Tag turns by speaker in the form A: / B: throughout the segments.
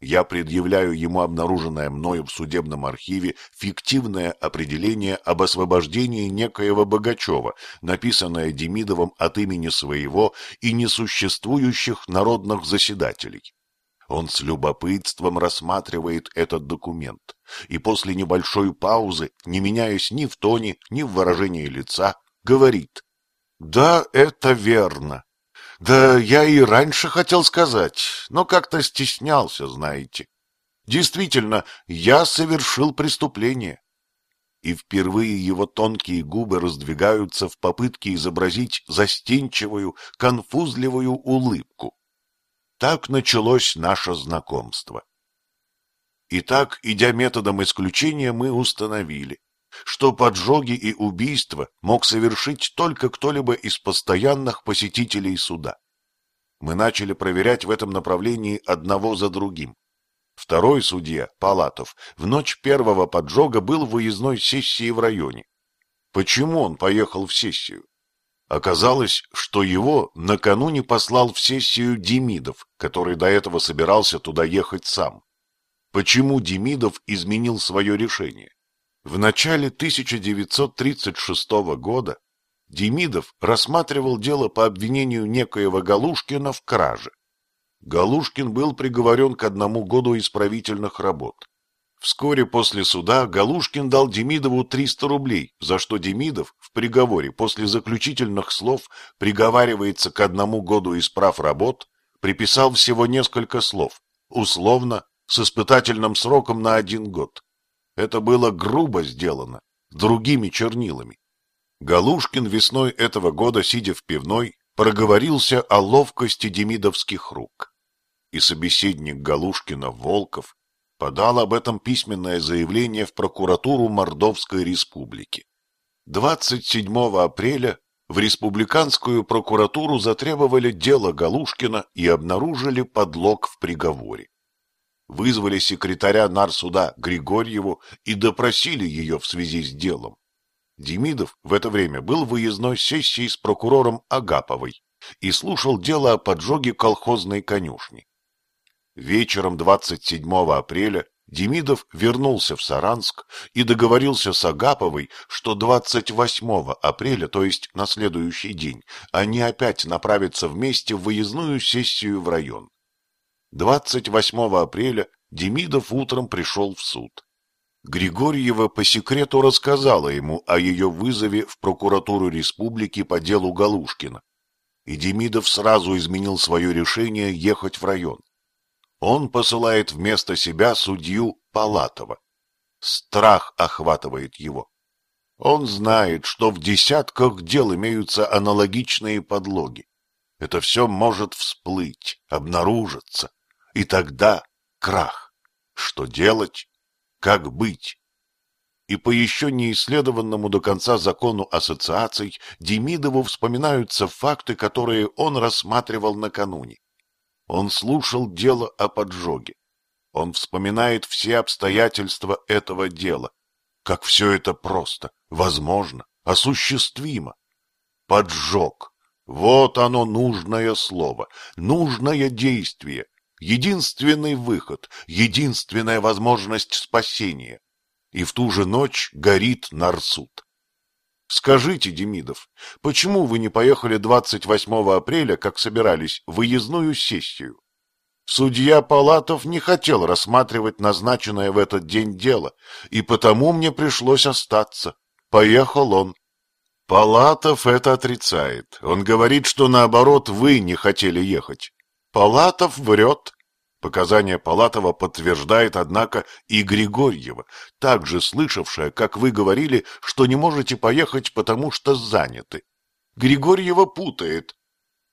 A: Я предъявляю ему обнаруженное мною в судебном архиве фиктивное определение об освобождении некоего Богачева, написанное Демидовым от имени своего и несуществующих народных заседателей. Он с любопытством рассматривает этот документ и после небольшой паузы, не меняясь ни в тоне, ни в выражении лица, говорит «Да, это верно. Да я и раньше хотел сказать, но как-то стеснялся, знаете. Действительно, я совершил преступление. И впервые его тонкие губы раздвигаются в попытке изобразить застенчивую, конфузливую улыбку. Так началось наше знакомство. Итак, идя методом исключения, мы установили, что поджоги и убийства мог совершить только кто-либо из постоянных посетителей суда. Мы начали проверять в этом направлении одного за другим. Второй судья, Палатов, в ночь первого поджога был в выездной сессии в районе. Почему он поехал в сессию? Оказалось, что его накануне послал в сессию Демидов, который до этого собирался туда ехать сам. Почему Демидов изменил свое решение? В начале 1936 года Демидов рассматривал дело по обвинению некоего Галушкина в краже. Галушкин был приговорен к одному году исправительных работ. Вскоре после суда Галушкин дал Демидову 300 рублей, за что Демидов в приговоре после заключительных слов приговаривается к одному году исправ работ, приписал всего несколько слов, условно, с испытательным сроком на один год. Это было грубо сделано, другими чернилами. Галушкин весной этого года, сидя в пивной, проговорился о ловкости демидовских рук. И собеседник Галушкина Волков подал об этом письменное заявление в прокуратуру Мордовской республики. 27 апреля в республиканскую прокуратуру затребовали дело Галушкина и обнаружили подлог в приговоре вызвали секретаря нарсуда Григорьеву и допросили ее в связи с делом. Демидов в это время был в выездной сессии с прокурором Агаповой и слушал дело о поджоге колхозной конюшни. Вечером 27 апреля Демидов вернулся в Саранск и договорился с Агаповой, что 28 апреля, то есть на следующий день, они опять направятся вместе в выездную сессию в район. 28 апреля Демидов утром пришел в суд. Григорьева по секрету рассказала ему о ее вызове в прокуратуру республики по делу Галушкина. И Демидов сразу изменил свое решение ехать в район. Он посылает вместо себя судью Палатова. Страх охватывает его. Он знает, что в десятках дел имеются аналогичные подлоги. Это все может всплыть, обнаружиться. И тогда крах. Что делать? Как быть? И по еще не исследованному до конца закону ассоциаций Демидову вспоминаются факты, которые он рассматривал накануне. Он слушал дело о поджоге. Он вспоминает все обстоятельства этого дела. Как все это просто, возможно, осуществимо. Поджог. Вот оно нужное слово, нужное действие, единственный выход, единственная возможность спасения. И в ту же ночь горит Нарсуд. Скажите, Демидов, почему вы не поехали 28 апреля, как собирались, в выездную сессию? Судья Палатов не хотел рассматривать назначенное в этот день дело, и потому мне пришлось остаться. Поехал он. Палатов это отрицает. Он говорит, что наоборот вы не хотели ехать. Палатов врет. Показания Палатова подтверждает, однако, и Григорьева, также слышавшая, как вы говорили, что не можете поехать, потому что заняты. Григорьева путает.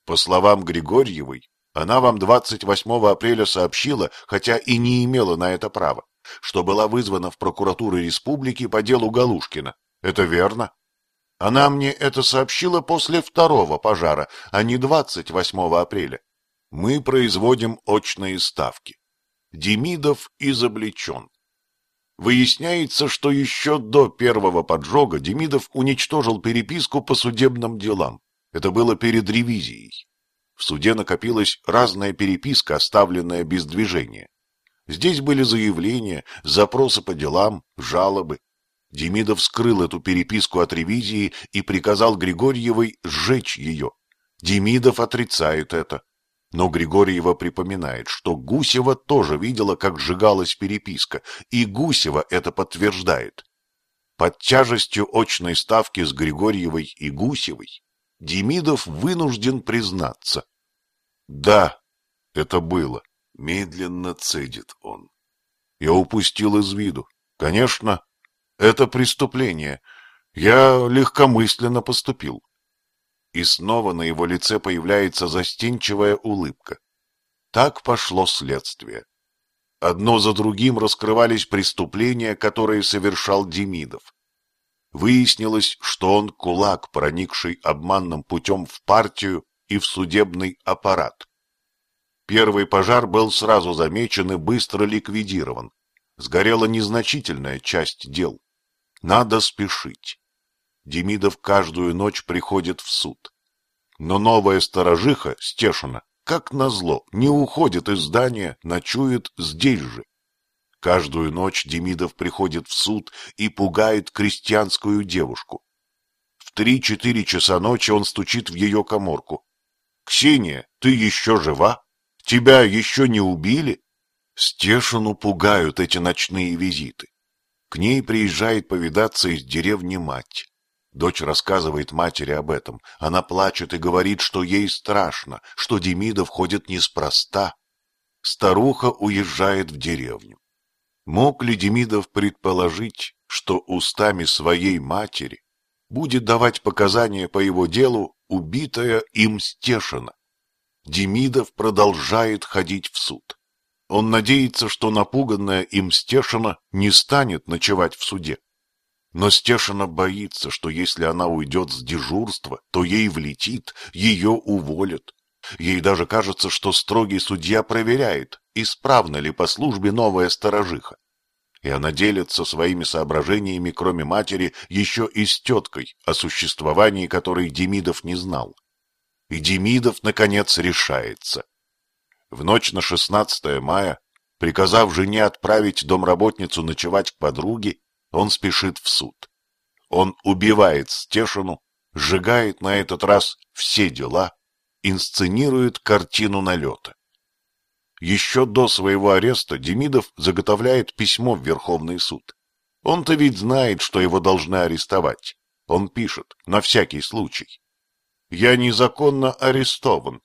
A: По словам Григорьевой, она вам 28 апреля сообщила, хотя и не имела на это права, что была вызвана в прокуратуру республики по делу Галушкина. Это верно? Она мне это сообщила после второго пожара, а не 28 апреля мы производим очные ставки. Демидов изобличен. Выясняется, что еще до первого поджога Демидов уничтожил переписку по судебным делам. Это было перед ревизией. В суде накопилась разная переписка, оставленная без движения. Здесь были заявления, запросы по делам, жалобы. Демидов скрыл эту переписку от ревизии и приказал Григорьевой сжечь ее. Демидов отрицает это. Но Григорьева припоминает, что Гусева тоже видела, как сжигалась переписка, и Гусева это подтверждает. Под тяжестью очной ставки с Григорьевой и Гусевой Демидов вынужден признаться. Да, это было. Медленно цедит он. Я упустил из виду. Конечно, это преступление. Я легкомысленно поступил. И снова на его лице появляется застенчивая улыбка. Так пошло следствие. Одно за другим раскрывались преступления, которые совершал Демидов. Выяснилось, что он кулак, проникший обманным путем в партию и в судебный аппарат. Первый пожар был сразу замечен и быстро ликвидирован. Сгорела незначительная часть дел. Надо спешить. Демидов каждую ночь приходит в суд. Но новая сторожиха, Стешина, как назло, не уходит из здания, ночует здесь же. Каждую ночь Демидов приходит в суд и пугает крестьянскую девушку. В три-четыре часа ночи он стучит в ее коморку. «Ксения, ты еще жива? Тебя еще не убили?» Стешину пугают эти ночные визиты. К ней приезжает повидаться из деревни мать. Дочь рассказывает матери об этом. Она плачет и говорит, что ей страшно, что Демидов ходит неспроста. Старуха уезжает в деревню. Мог ли Демидов предположить, что устами своей матери будет давать показания по его делу убитая им Стешина? Демидов продолжает ходить в суд. Он надеется, что напуганная им Стешина не станет ночевать в суде. Но Стешина боится, что если она уйдет с дежурства, то ей влетит, ее уволят. Ей даже кажется, что строгий судья проверяет, исправна ли по службе новая сторожиха. И она делится своими соображениями, кроме матери, еще и с теткой, о существовании которой Демидов не знал. И Демидов, наконец, решается. В ночь на 16 мая, приказав жене отправить домработницу ночевать к подруге, он спешит в суд. Он убивает Стешину, сжигает на этот раз все дела, инсценирует картину налета. Еще до своего ареста Демидов заготовляет письмо в Верховный суд. Он-то ведь знает, что его должны арестовать. Он пишет, на всякий случай. «Я незаконно арестован.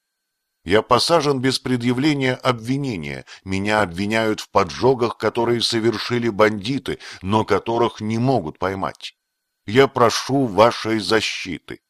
A: Я посажен без предъявления обвинения. Меня обвиняют в поджогах, которые совершили бандиты, но которых не могут поймать. Я прошу вашей защиты.